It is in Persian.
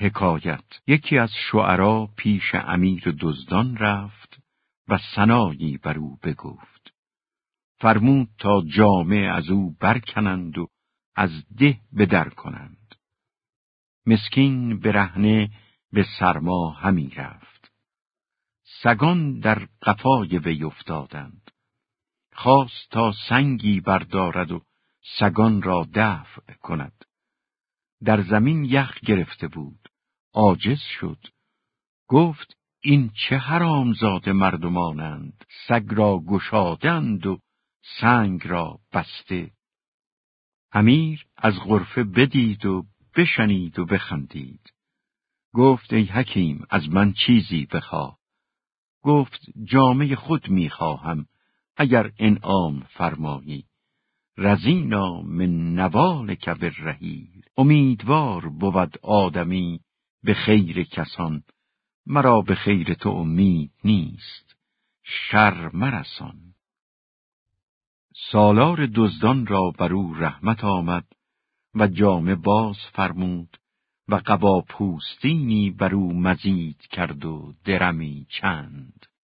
حکایت یکی از شعرا پیش امیر دزدان رفت و سنایی بر او بگفت. فرمود تا جامعه از او برکنند و از ده بدر کنند. مسکین برهنه به سرما همی رفت. سگان در قفای وی افتادند. خواست تا سنگی بردارد و سگان را دفع کند. در زمین یخ گرفته بود. عاجز شد. گفت این چه حرامزاده مردمانند سگ را گشادند و سنگ را بسته. امیر از غرفه بدید و بشنید و بخندید. گفت ای حکیم از من چیزی بخواه گفت جامعه خود می‌خواهم اگر انعام فرمایی. رزینا من نوال کبر رهیر امیدوار بود آدمی به خیر کسان مرا به خیر تو امید نیست شر مرسان. سالار دزدان را بر او رحمت آمد و جامه باز فرمود و قبا پوستینی بر او مزید کرد و درمی چند.